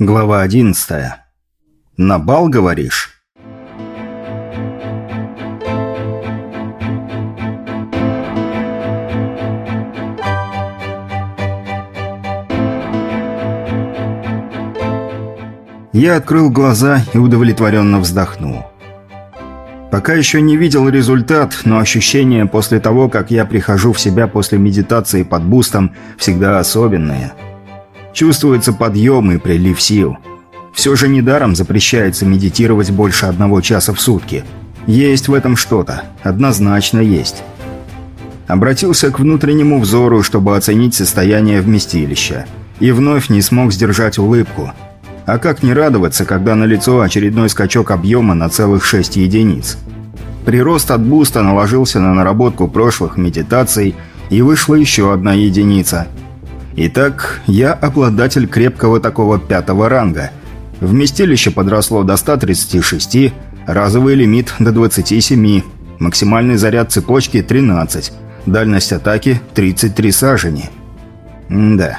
Глава 11. На бал, говоришь? Я открыл глаза и удовлетворенно вздохнул. Пока еще не видел результат, но ощущения после того, как я прихожу в себя после медитации под бустом, всегда особенные – Чувствуется подъем и прилив сил. Все же недаром запрещается медитировать больше одного часа в сутки. Есть в этом что-то. Однозначно есть. Обратился к внутреннему взору, чтобы оценить состояние вместилища. И вновь не смог сдержать улыбку. А как не радоваться, когда на лицо очередной скачок объема на целых 6 единиц? Прирост от буста наложился на наработку прошлых медитаций, и вышла еще одна единица – Итак, я обладатель крепкого такого пятого ранга. Вместилище подросло до 136, разовый лимит до 27, максимальный заряд цепочки 13, дальность атаки 33 сажени. М да.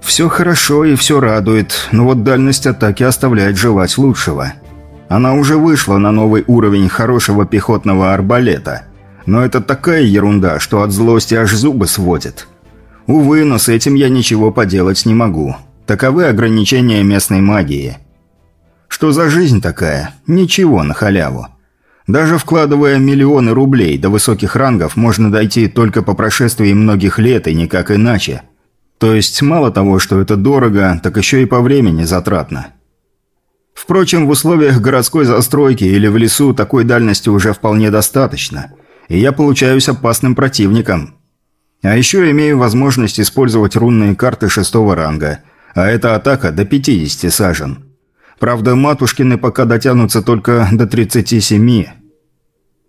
Все хорошо и все радует, но вот дальность атаки оставляет желать лучшего. Она уже вышла на новый уровень хорошего пехотного арбалета. Но это такая ерунда, что от злости аж зубы сводит. Увы, но с этим я ничего поделать не могу. Таковы ограничения местной магии. Что за жизнь такая? Ничего на халяву. Даже вкладывая миллионы рублей до высоких рангов, можно дойти только по прошествии многих лет и никак иначе. То есть, мало того, что это дорого, так еще и по времени затратно. Впрочем, в условиях городской застройки или в лесу такой дальности уже вполне достаточно. И я получаюсь опасным противником – а еще имею возможность использовать рунные карты шестого ранга, а эта атака до 50 сажен. Правда, матушкины пока дотянутся только до 37.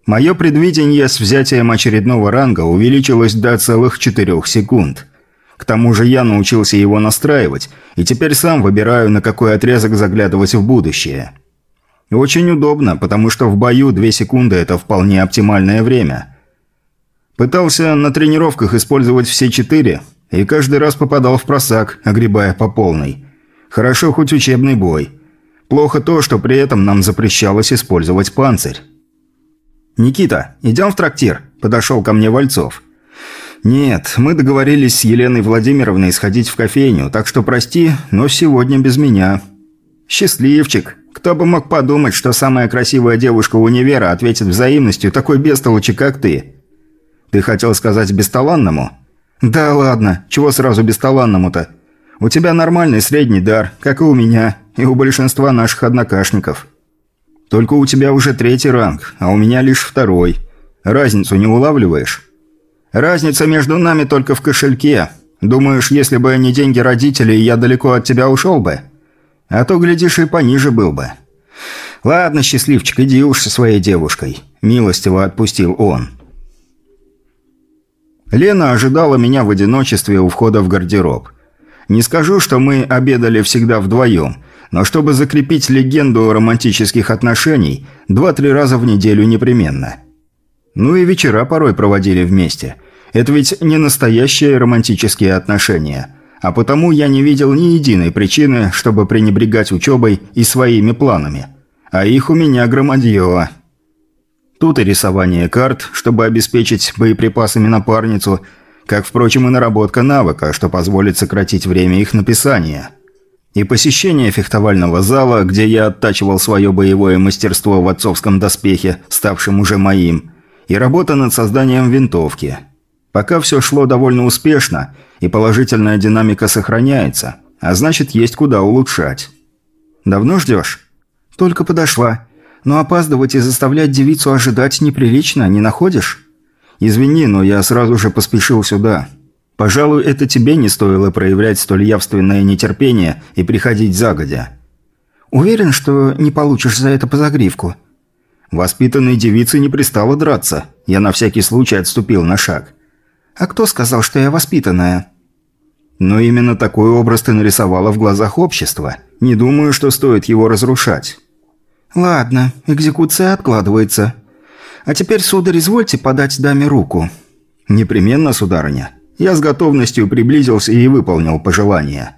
Мое предвидение с взятием очередного ранга увеличилось до целых 4 секунд. К тому же я научился его настраивать, и теперь сам выбираю, на какой отрезок заглядывать в будущее. Очень удобно, потому что в бою 2 секунды – это вполне оптимальное время – Пытался на тренировках использовать все четыре, и каждый раз попадал в просак, огребая по полной. Хорошо хоть учебный бой. Плохо то, что при этом нам запрещалось использовать панцирь. «Никита, идем в трактир?» – подошел ко мне Вальцов. «Нет, мы договорились с Еленой Владимировной сходить в кофейню, так что прости, но сегодня без меня». «Счастливчик! Кто бы мог подумать, что самая красивая девушка универа ответит взаимностью такой бестолочи, как ты?» «Ты хотел сказать бесталанному?» «Да ладно, чего сразу бесталанному-то? У тебя нормальный средний дар, как и у меня, и у большинства наших однокашников. Только у тебя уже третий ранг, а у меня лишь второй. Разницу не улавливаешь?» «Разница между нами только в кошельке. Думаешь, если бы не деньги родителей, я далеко от тебя ушел бы? А то, глядишь, и пониже был бы». «Ладно, счастливчик, иди уж со своей девушкой», – милостиво отпустил он. Лена ожидала меня в одиночестве у входа в гардероб. Не скажу, что мы обедали всегда вдвоем, но чтобы закрепить легенду романтических отношений, два-три раза в неделю непременно. Ну и вечера порой проводили вместе. Это ведь не настоящие романтические отношения, а потому я не видел ни единой причины, чтобы пренебрегать учебой и своими планами. А их у меня громадье. Тут и рисование карт, чтобы обеспечить боеприпасами напарницу, как, впрочем, и наработка навыка, что позволит сократить время их написания. И посещение фехтовального зала, где я оттачивал свое боевое мастерство в отцовском доспехе, ставшем уже моим, и работа над созданием винтовки. Пока все шло довольно успешно, и положительная динамика сохраняется, а значит, есть куда улучшать. «Давно ждешь?» «Только подошла. Но опаздывать и заставлять девицу ожидать неприлично, не находишь? Извини, но я сразу же поспешил сюда. Пожалуй, это тебе не стоило проявлять столь явственное нетерпение и приходить загодя. Уверен, что не получишь за это по загривку. Воспитанной девице не пристало драться. Я на всякий случай отступил на шаг. А кто сказал, что я воспитанная? Но именно такой образ ты нарисовала в глазах общества. Не думаю, что стоит его разрушать. «Ладно, экзекуция откладывается. А теперь, сударь, извольте подать даме руку». «Непременно, сударыня». Я с готовностью приблизился и выполнил пожелание.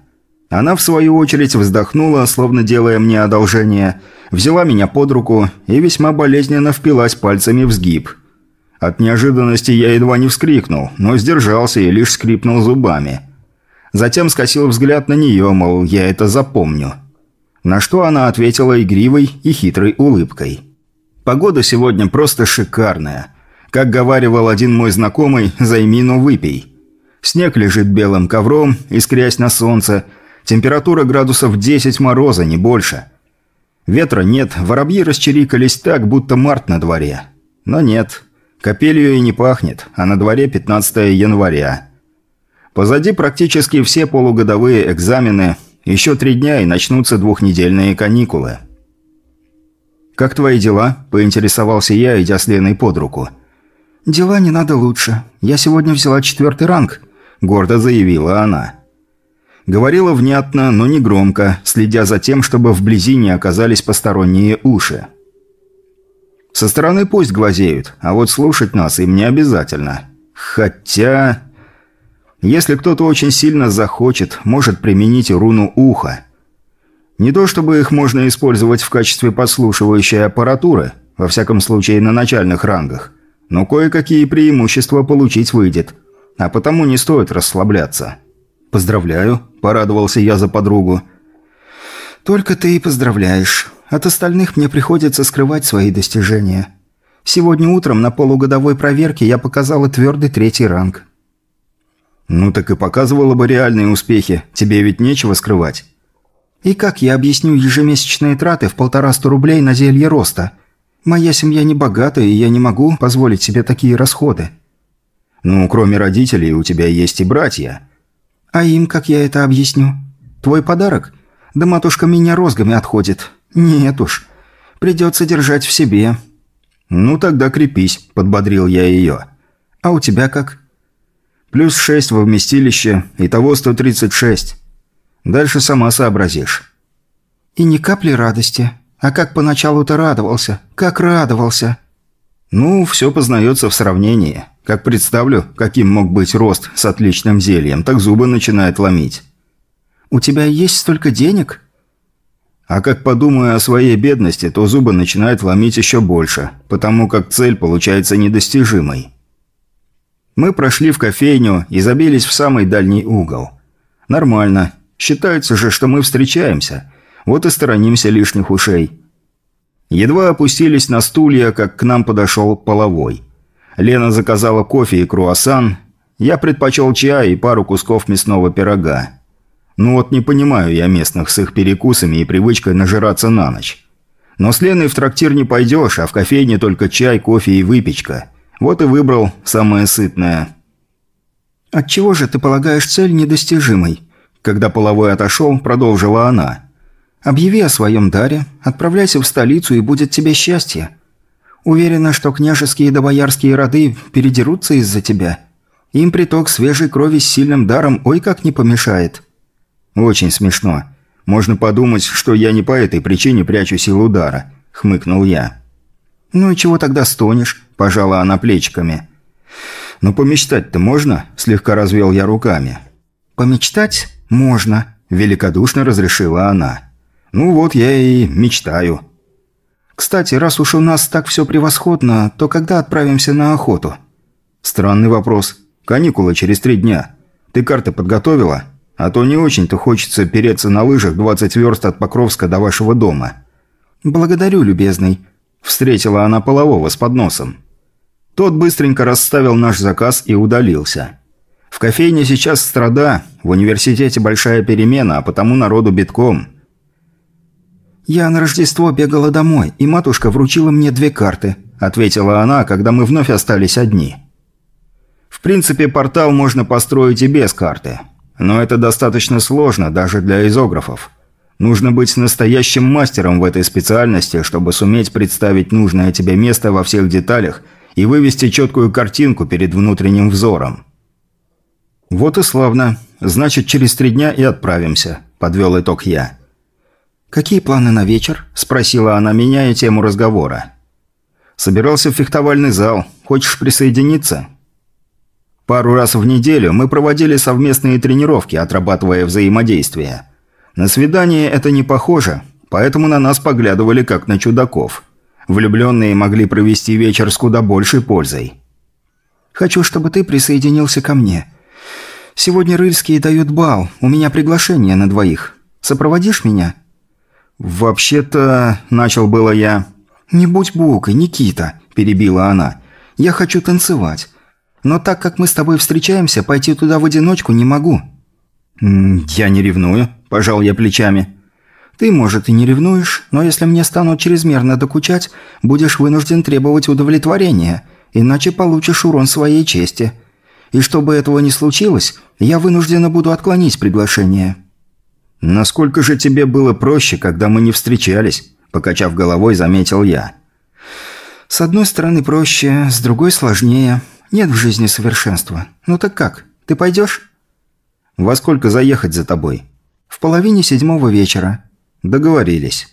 Она, в свою очередь, вздохнула, словно делая мне одолжение, взяла меня под руку и весьма болезненно впилась пальцами в сгиб. От неожиданности я едва не вскрикнул, но сдержался и лишь скрипнул зубами. Затем скосил взгляд на нее, мол, я это запомню. На что она ответила игривой и хитрой улыбкой. Погода сегодня просто шикарная. Как говаривал один мой знакомый, займи, но выпей. Снег лежит белым ковром, искрясь на солнце. Температура градусов 10 мороза, не больше. Ветра нет, воробьи расчерикались так, будто март на дворе. Но нет, капелью и не пахнет, а на дворе 15 января. Позади практически все полугодовые экзамены, еще три дня и начнутся двухнедельные каникулы. «Как твои дела?» – поинтересовался я, идя с Леной под руку. «Дела не надо лучше. Я сегодня взяла четвертый ранг», – гордо заявила она. Говорила внятно, но не громко, следя за тем, чтобы вблизи не оказались посторонние уши. Со стороны пусть глазеют, а вот слушать нас им не обязательно. Хотя... Если кто-то очень сильно захочет, может применить руну уха. Не то чтобы их можно использовать в качестве подслушивающей аппаратуры, во всяком случае на начальных рангах, но кое-какие преимущества получить выйдет, а потому не стоит расслабляться. «Поздравляю», – порадовался я за подругу. «Только ты и поздравляешь. От остальных мне приходится скрывать свои достижения. Сегодня утром на полугодовой проверке я показала твердый третий ранг. «Ну так и показывала бы реальные успехи. Тебе ведь нечего скрывать». «И как я объясню ежемесячные траты в полтораста рублей на зелье роста? Моя семья не богата, и я не могу позволить себе такие расходы». «Ну, кроме родителей, у тебя есть и братья». «А им как я это объясню? Твой подарок? Да матушка меня розгами отходит. Нет уж. Придется держать в себе». «Ну тогда крепись», – подбодрил я ее. «А у тебя как?» Плюс 6 во вместилище, итого 136. Дальше сама сообразишь. И ни капли радости. А как поначалу-то радовался? Как радовался? Ну, все познается в сравнении. Как представлю, каким мог быть рост с отличным зельем, так зубы начинают ломить. У тебя есть столько денег? А как подумаю о своей бедности, то зубы начинают ломить еще больше, потому как цель получается недостижимой. Мы прошли в кофейню и забились в самый дальний угол. Нормально. Считается же, что мы встречаемся. Вот и сторонимся лишних ушей. Едва опустились на стулья, как к нам подошел половой. Лена заказала кофе и круассан. Я предпочел чай и пару кусков мясного пирога. Ну вот не понимаю я местных с их перекусами и привычкой нажираться на ночь. Но с Леной в трактир не пойдешь, а в кофейне только чай, кофе и выпечка – вот и выбрал самое сытное. «Отчего же ты полагаешь цель недостижимой?» Когда половой отошел, продолжила она. «Объяви о своем даре, отправляйся в столицу, и будет тебе счастье. Уверена, что княжеские да боярские роды передерутся из-за тебя. Им приток свежей крови с сильным даром ой как не помешает». «Очень смешно. Можно подумать, что я не по этой причине прячу силу дара», — хмыкнул я. «Ну и чего тогда стонешь?» – пожала она плечиками. «Ну помечтать-то можно?» – слегка развел я руками. «Помечтать можно», – великодушно разрешила она. «Ну вот я и мечтаю». «Кстати, раз уж у нас так все превосходно, то когда отправимся на охоту?» «Странный вопрос. Каникулы через три дня. Ты карты подготовила? А то не очень-то хочется переться на лыжах 20 верст от Покровска до вашего дома». «Благодарю, любезный», Встретила она полового с подносом. Тот быстренько расставил наш заказ и удалился. В кофейне сейчас страда, в университете большая перемена, а потому народу битком. «Я на Рождество бегала домой, и матушка вручила мне две карты», ответила она, когда мы вновь остались одни. В принципе, портал можно построить и без карты. Но это достаточно сложно даже для изографов. Нужно быть настоящим мастером в этой специальности, чтобы суметь представить нужное тебе место во всех деталях и вывести четкую картинку перед внутренним взором. «Вот и славно. Значит, через три дня и отправимся», – подвел итог я. «Какие планы на вечер?» – спросила она, меняя тему разговора. «Собирался в фехтовальный зал. Хочешь присоединиться?» Пару раз в неделю мы проводили совместные тренировки, отрабатывая взаимодействие – На свидание это не похоже, поэтому на нас поглядывали как на чудаков. Влюбленные могли провести вечер с куда большей пользой. «Хочу, чтобы ты присоединился ко мне. Сегодня рыльские дают бал, у меня приглашение на двоих. Сопроводишь меня?» «Вообще-то...» – начал было я. «Не будь букой, Никита», – перебила она. «Я хочу танцевать. Но так как мы с тобой встречаемся, пойти туда в одиночку не могу». «Я не ревную», – пожал я плечами. «Ты, может, и не ревнуешь, но если мне станут чрезмерно докучать, будешь вынужден требовать удовлетворения, иначе получишь урон своей чести. И чтобы этого не случилось, я вынуждена буду отклонить приглашение». «Насколько же тебе было проще, когда мы не встречались?» – покачав головой, заметил я. «С одной стороны проще, с другой сложнее. Нет в жизни совершенства. Ну так как, ты пойдешь?» «Во сколько заехать за тобой?» «В половине седьмого вечера». «Договорились».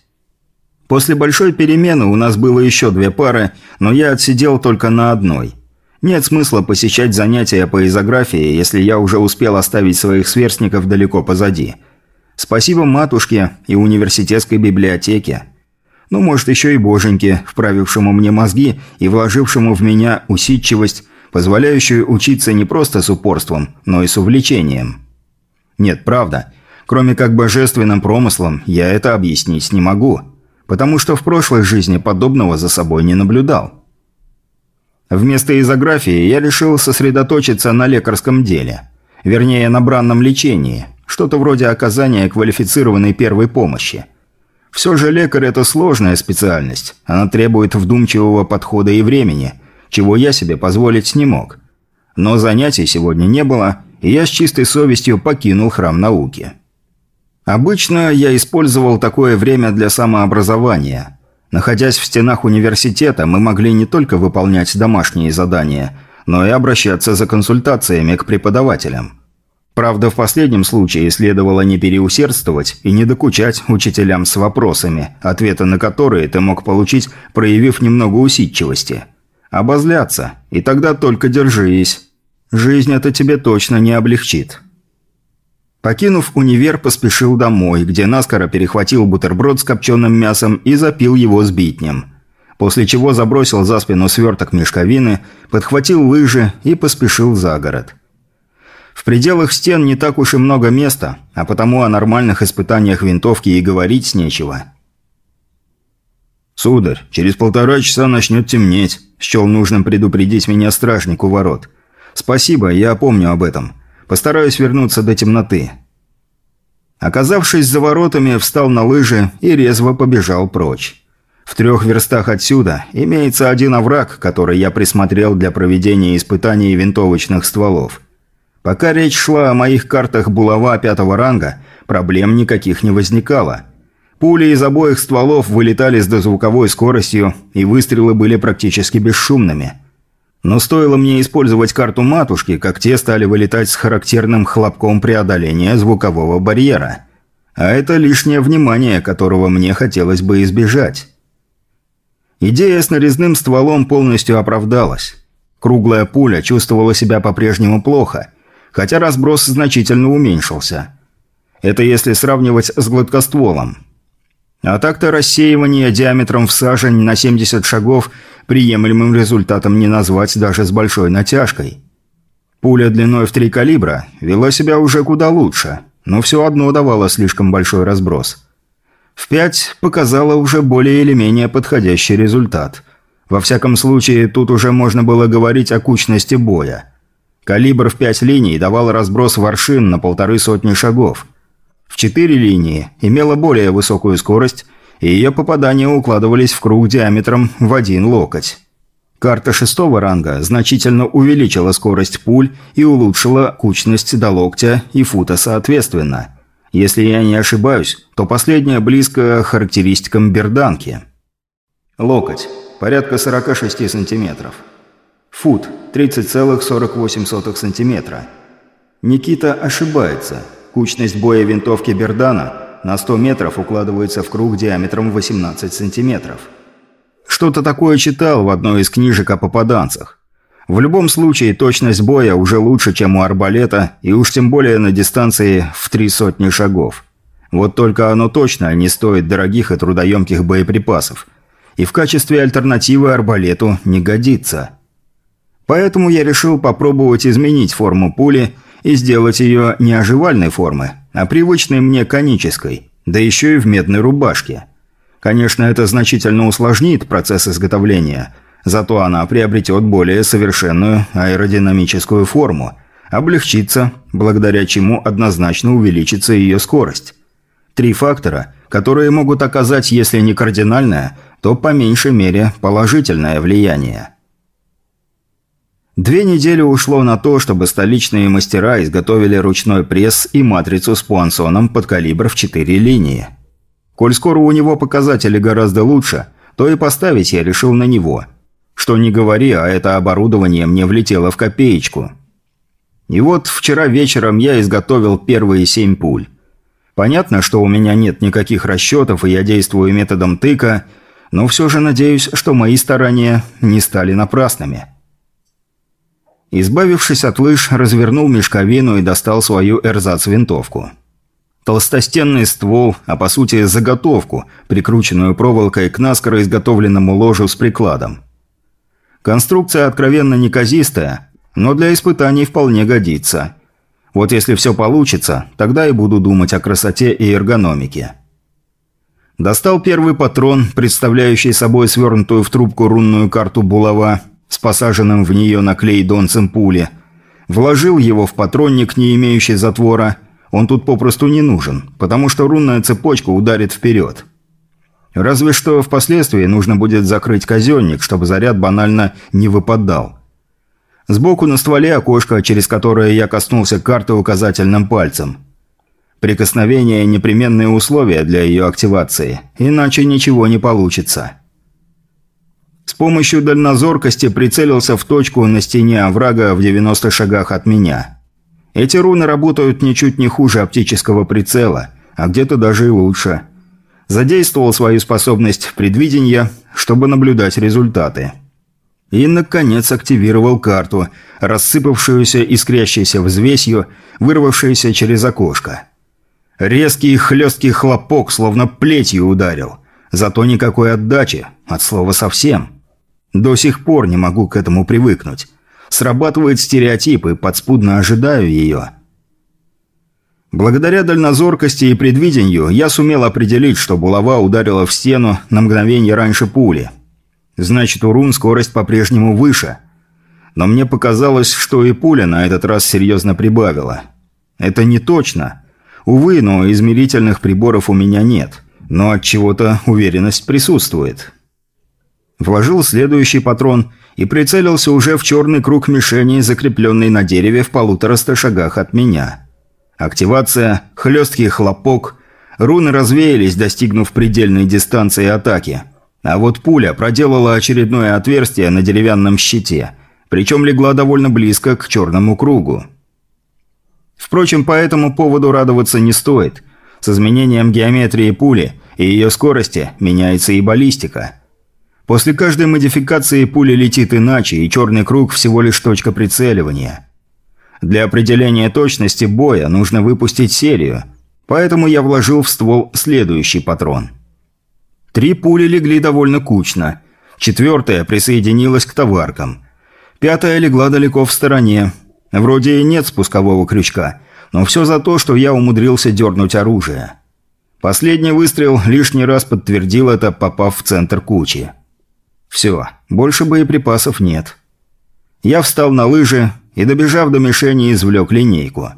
После большой перемены у нас было еще две пары, но я отсидел только на одной. Нет смысла посещать занятия по изографии, если я уже успел оставить своих сверстников далеко позади. Спасибо матушке и университетской библиотеке. Ну, может, еще и боженьке, вправившему мне мозги и вложившему в меня усидчивость, позволяющую учиться не просто с упорством, но и с увлечением. Нет, правда. Кроме как божественным промыслом, я это объяснить не могу. Потому что в прошлой жизни подобного за собой не наблюдал. Вместо изографии я решил сосредоточиться на лекарском деле. Вернее, на бранном лечении. Что-то вроде оказания квалифицированной первой помощи. Все же лекарь – это сложная специальность. Она требует вдумчивого подхода и времени, чего я себе позволить не мог. Но занятий сегодня не было, и я с чистой совестью покинул храм науки. Обычно я использовал такое время для самообразования. Находясь в стенах университета, мы могли не только выполнять домашние задания, но и обращаться за консультациями к преподавателям. Правда, в последнем случае следовало не переусердствовать и не докучать учителям с вопросами, ответы на которые ты мог получить, проявив немного усидчивости. Обозляться, и тогда только держись. Жизнь это тебе точно не облегчит. Покинув универ, поспешил домой, где наскоро перехватил бутерброд с копченым мясом и запил его сбитнем. После чего забросил за спину сверток мешковины, подхватил лыжи и поспешил за город. В пределах стен не так уж и много места, а потому о нормальных испытаниях винтовки и говорить нечего. «Сударь, через полтора часа начнет темнеть», – счел нужным предупредить меня стражник у ворот – «Спасибо, я помню об этом. Постараюсь вернуться до темноты». Оказавшись за воротами, встал на лыжи и резво побежал прочь. В трех верстах отсюда имеется один овраг, который я присмотрел для проведения испытаний винтовочных стволов. Пока речь шла о моих картах булава пятого ранга, проблем никаких не возникало. Пули из обоих стволов вылетали с дозвуковой скоростью, и выстрелы были практически бесшумными – но стоило мне использовать карту матушки, как те стали вылетать с характерным хлопком преодоления звукового барьера. А это лишнее внимание, которого мне хотелось бы избежать. Идея с нарезным стволом полностью оправдалась. Круглая пуля чувствовала себя по-прежнему плохо, хотя разброс значительно уменьшился. Это если сравнивать с гладкостволом. А так-то рассеивание диаметром в сажень на 70 шагов приемлемым результатом не назвать даже с большой натяжкой. Пуля длиной в три калибра вела себя уже куда лучше, но все одно давала слишком большой разброс. В пять показала уже более или менее подходящий результат. Во всяком случае, тут уже можно было говорить о кучности боя. Калибр в пять линий давал разброс воршин на полторы сотни шагов – в четыре линии имела более высокую скорость, и ее попадания укладывались в круг диаметром в один локоть. Карта шестого ранга значительно увеличила скорость пуль и улучшила кучность до локтя и фута соответственно. Если я не ошибаюсь, то последняя близко характеристикам берданки. Локоть. Порядка 46 сантиметров. Фут. 30,48 сантиметра. Никита ошибается. Кучность боя винтовки Бердана на 100 метров укладывается в круг диаметром 18 сантиметров. Что-то такое читал в одной из книжек о попаданцах. В любом случае, точность боя уже лучше, чем у арбалета, и уж тем более на дистанции в три сотни шагов. Вот только оно точно не стоит дорогих и трудоемких боеприпасов. И в качестве альтернативы арбалету не годится. Поэтому я решил попробовать изменить форму пули и сделать ее не оживальной формы, а привычной мне конической, да еще и в медной рубашке. Конечно, это значительно усложнит процесс изготовления, зато она приобретет более совершенную аэродинамическую форму, облегчится, благодаря чему однозначно увеличится ее скорость. Три фактора, которые могут оказать, если не кардинальное, то по меньшей мере положительное влияние. Две недели ушло на то, чтобы столичные мастера изготовили ручной пресс и матрицу с пуансоном под калибр в четыре линии. Коль скоро у него показатели гораздо лучше, то и поставить я решил на него. Что не говори, а это оборудование мне влетело в копеечку. И вот вчера вечером я изготовил первые семь пуль. Понятно, что у меня нет никаких расчетов, и я действую методом тыка, но все же надеюсь, что мои старания не стали напрасными. Избавившись от лыж, развернул мешковину и достал свою эрзац-винтовку. Толстостенный ствол, а по сути заготовку, прикрученную проволокой к наскоро изготовленному ложу с прикладом. Конструкция откровенно неказистая, но для испытаний вполне годится. Вот если все получится, тогда и буду думать о красоте и эргономике. Достал первый патрон, представляющий собой свернутую в трубку рунную карту булава, с посаженным в нее наклей-донцем пули. Вложил его в патронник, не имеющий затвора. Он тут попросту не нужен, потому что рунная цепочка ударит вперед. Разве что впоследствии нужно будет закрыть казенник, чтобы заряд банально не выпадал. Сбоку на стволе окошко, через которое я коснулся карты указательным пальцем. Прикосновение – непременные условия для ее активации, иначе ничего не получится. С помощью дальнозоркости прицелился в точку на стене оврага в 90 шагах от меня. Эти руны работают ничуть не хуже оптического прицела, а где-то даже и лучше. Задействовал свою способность предвидения, чтобы наблюдать результаты. И, наконец, активировал карту, рассыпавшуюся искрящейся взвесью, вырвавшуюся через окошко. Резкий хлесткий хлопок, словно плетью ударил. Зато никакой отдачи, от слова совсем. До сих пор не могу к этому привыкнуть. Срабатывает стереотип и подспудно ожидаю ее. Благодаря дальнозоркости и предвидению я сумел определить, что булава ударила в стену на мгновение раньше пули. Значит, у рун скорость по-прежнему выше. Но мне показалось, что и пуля на этот раз серьезно прибавила. Это не точно. Увы, но измерительных приборов у меня нет. Но от чего-то уверенность присутствует. Вложил следующий патрон и прицелился уже в черный круг мишени, закрепленный на дереве в полутораста шагах от меня. Активация, хлесткий хлопок. Руны развеялись, достигнув предельной дистанции атаки. А вот пуля проделала очередное отверстие на деревянном щите, причем легла довольно близко к черному кругу. Впрочем, по этому поводу радоваться не стоит. С изменением геометрии пули и ее скорости меняется и баллистика – После каждой модификации пуля летит иначе, и черный круг всего лишь точка прицеливания. Для определения точности боя нужно выпустить серию, поэтому я вложил в ствол следующий патрон. Три пули легли довольно кучно. Четвертая присоединилась к товаркам. Пятая легла далеко в стороне. Вроде и нет спускового крючка, но все за то, что я умудрился дернуть оружие. Последний выстрел лишний раз подтвердил это, попав в центр кучи. Все, больше боеприпасов нет. Я встал на лыжи и, добежав до мишени, извлек линейку.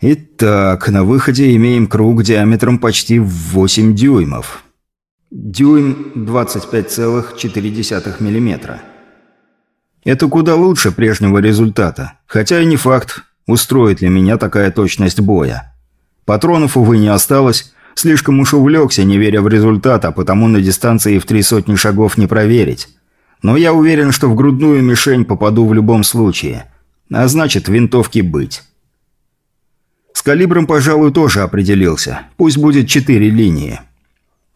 Итак, на выходе имеем круг диаметром почти в 8 дюймов. Дюйм 25,4 мм. Это куда лучше прежнего результата, хотя и не факт, устроит ли меня такая точность боя. Патронов, увы, не осталось, Слишком уж увлекся, не веря в результат, а потому на дистанции в три сотни шагов не проверить. Но я уверен, что в грудную мишень попаду в любом случае. А значит, винтовки быть. С калибром, пожалуй, тоже определился. Пусть будет четыре линии.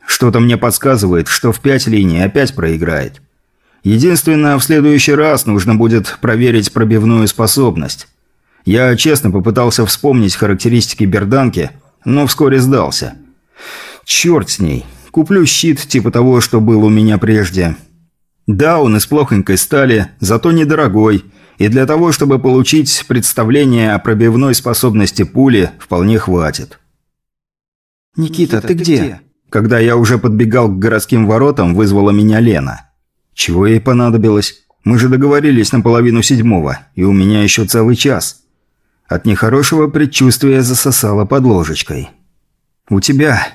Что-то мне подсказывает, что в пять линий опять проиграет. Единственное, в следующий раз нужно будет проверить пробивную способность. Я честно попытался вспомнить характеристики берданки – но вскоре сдался. Черт с ней. Куплю щит типа того, что был у меня прежде. Да, он из плохонькой стали, зато недорогой, и для того, чтобы получить представление о пробивной способности пули, вполне хватит. «Никита, ты где?» Когда я уже подбегал к городским воротам, вызвала меня Лена. Чего ей понадобилось? Мы же договорились на половину седьмого, и у меня еще целый час. От нехорошего предчувствия засосала под ложечкой. «У тебя.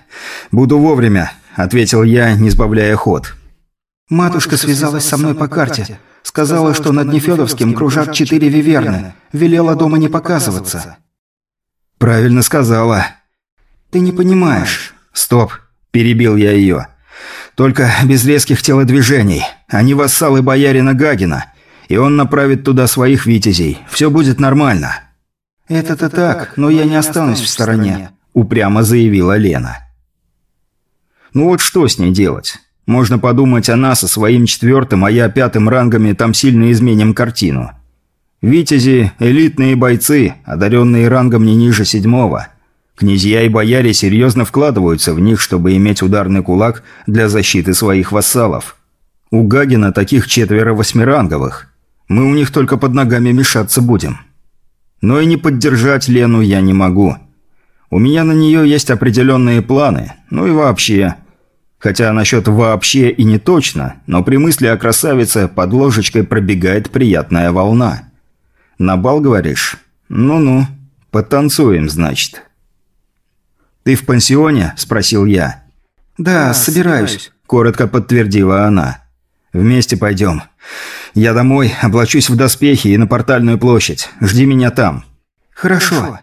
Буду вовремя», – ответил я, не сбавляя ход. «Матушка связалась со мной по карте. Сказала, что над Нефедовским кружат четыре виверны. Велела дома не показываться». «Правильно сказала». «Ты не понимаешь». «Стоп», – перебил я ее. «Только без резких телодвижений. Они вассалы боярина Гагина, и он направит туда своих витязей. Все будет нормально». «Это-то так, но я не останусь в стороне», – упрямо заявила Лена. «Ну вот что с ней делать? Можно подумать, она со своим четвертым, а я пятым рангами там сильно изменим картину. Витязи – элитные бойцы, одаренные рангом не ниже седьмого. Князья и бояре серьезно вкладываются в них, чтобы иметь ударный кулак для защиты своих вассалов. У Гагина таких четверо восьмиранговых. Мы у них только под ногами мешаться будем». Но и не поддержать Лену я не могу. У меня на нее есть определенные планы, ну и вообще. Хотя насчет «вообще» и не точно, но при мысли о красавице под ложечкой пробегает приятная волна. «На бал, говоришь? Ну-ну, потанцуем, значит». «Ты в пансионе?» – спросил я. «Да, собираюсь», – коротко подтвердила она. «Вместе пойдем. Я домой, облачусь в доспехи и на портальную площадь. Жди меня там». «Хорошо».